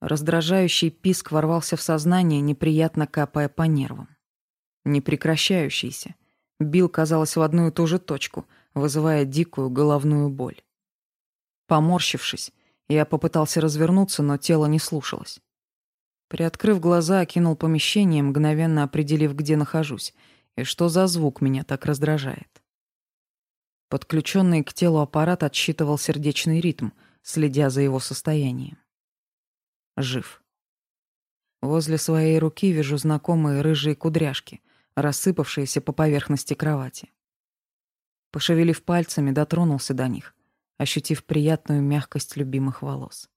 Раздражающий писк ворвался в сознание, неприятно капая по нервам. Непрекращающийся. Бил, казалось, в одну и ту же точку, вызывая дикую головную боль. Поморщившись, я попытался развернуться, но тело не слушалось. Приоткрыв глаза, окинул помещение, мгновенно определив, где нахожусь и что за звук меня так раздражает. Подключенный к телу аппарат отсчитывал сердечный ритм, следя за его состоянием жив. Возле своей руки вижу знакомые рыжие кудряшки, рассыпавшиеся по поверхности кровати. Пошевелив пальцами, дотронулся до них, ощутив приятную мягкость любимых волос.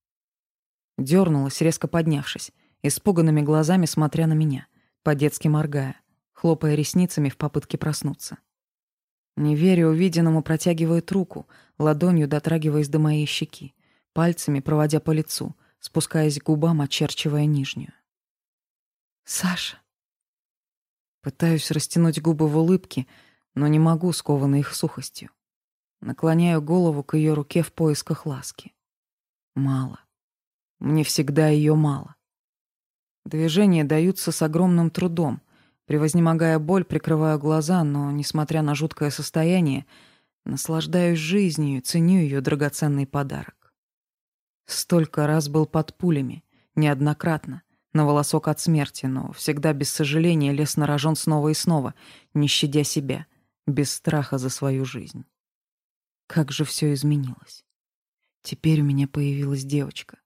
Дёрнулась, резко поднявшись, испуганными глазами смотря на меня, по-детски моргая, хлопая ресницами в попытке проснуться. Не веря увиденному, протягивает руку, ладонью дотрагиваясь до моей щеки, пальцами проводя по лицу, спускаясь к губам, очерчивая нижнюю. «Саша!» Пытаюсь растянуть губы в улыбке, но не могу, скованной их сухостью. Наклоняю голову к ее руке в поисках ласки. Мало. Мне всегда ее мало. Движения даются с огромным трудом. Превознемогая боль, прикрываю глаза, но, несмотря на жуткое состояние, наслаждаюсь жизнью ценю ее драгоценный подарок. Столько раз был под пулями, неоднократно, на волосок от смерти, но всегда без сожаления лес нарожен снова и снова, не щадя себя, без страха за свою жизнь. Как же все изменилось. Теперь у меня появилась девочка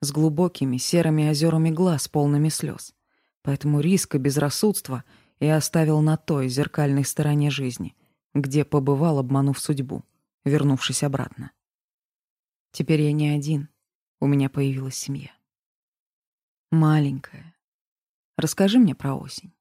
с глубокими серыми озерами глаз, полными слез. Поэтому риск и безрассудство я оставил на той зеркальной стороне жизни, где побывал, обманув судьбу, вернувшись обратно. Теперь я не один — у меня появилась семья. Маленькая. Расскажи мне про осень.